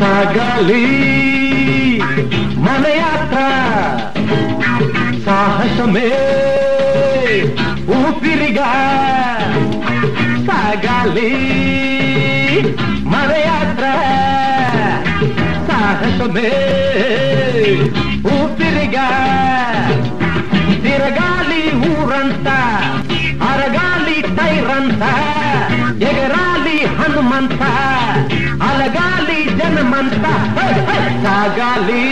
సాగాలి. మన యాత్ర సాహసమే. ఊపిరిగా సాగాలి. మన యాత్ర సాహసమే. ఊపిరిగా తిరగాలి ఊరంతా అరగాలి టైరంతా ఎగరాలి హనుమంతా. సాగాలి.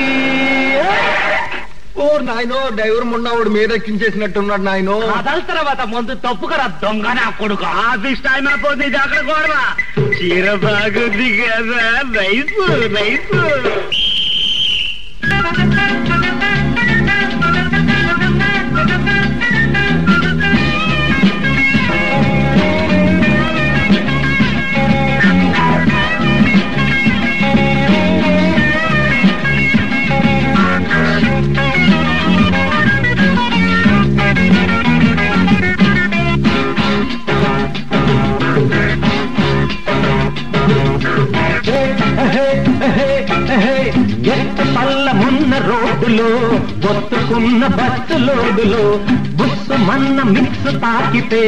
ఓ నాయనో డ్రైవర్ మొన్నవాడు మీద ఎక్కించేసినట్టున్నాడు నాయనో. కదల తర్వాత ముందు తప్పుకరా దొంగ నా కొడుకు. ఆఫీస్ టైం అయిపోతుంది ఇది అక్కడ కూడా చీర బాగుంది కదా నైస్ నైస్. బొత్తుకున్న బస్సు లోడులో బుస్సు మన్న మిక్స్ తాకితే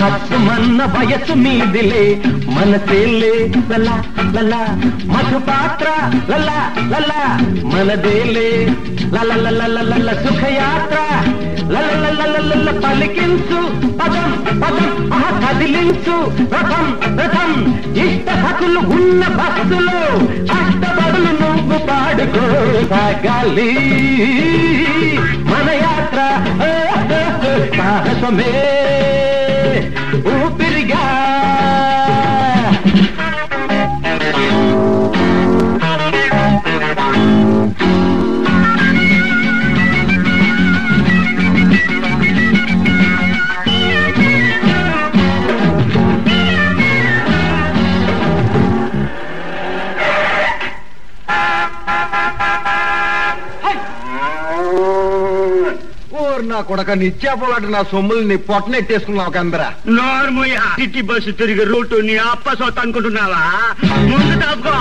కప్పు మన్న వయసు మీదిలే మనసేలే లలా లలా మధు పాత్ర లలా లలా మనదేలే లల సుఖయాత్ర లల పలికించు పదం పదం ఆహ కదిలించు రథం రథం ఇష్ట హకులు ఉన్న బస్సులో అష్టబడులు సాగాలి మన యాత్ర సాహసమే ఊపిరిగా. నా కొడక నిత్యాపోలాట నా సొమ్ములు నీ పొట్టనెట్టేసుకున్నావు కందరా నోర్మూయ. సిటీ బస్సు తిరిగి రూటు నీ అప్ప సొత్తు అనుకుంటున్నావా? ముందు తప్పుకో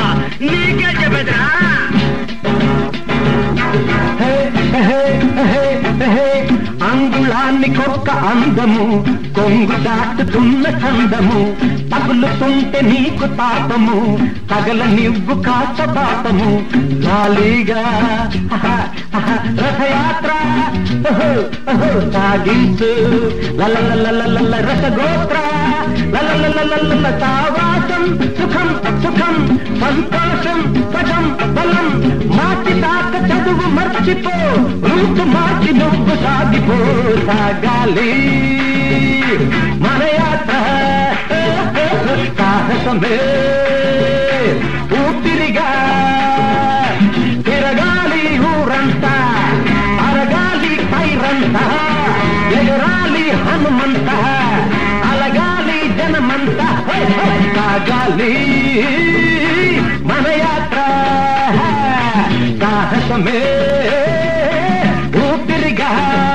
నీకే చెప్పేదా అంగుళాన్ని అందము కొంగు దాటుతున్న చందము తగులుతుంటే నీకు తాపము తగల నివ్వు కాచ పాపము గాలిగా రథయాత్ర సాగించు. లల రసగోత్ర లల సావాసం సుఖం సుఖం సంతోషం పదం బలం చదువు మర్చిపో రూపు మార్చి నువ్వు సాగిపో సాగాలి మన యాత్ర సాహసమే ఊపిరిగా తిరగాలి ఊరంతా అరగాలి పైరంతా ఎగరాలి హనుమంత అలగాలి జనమంతా హై, जहाँ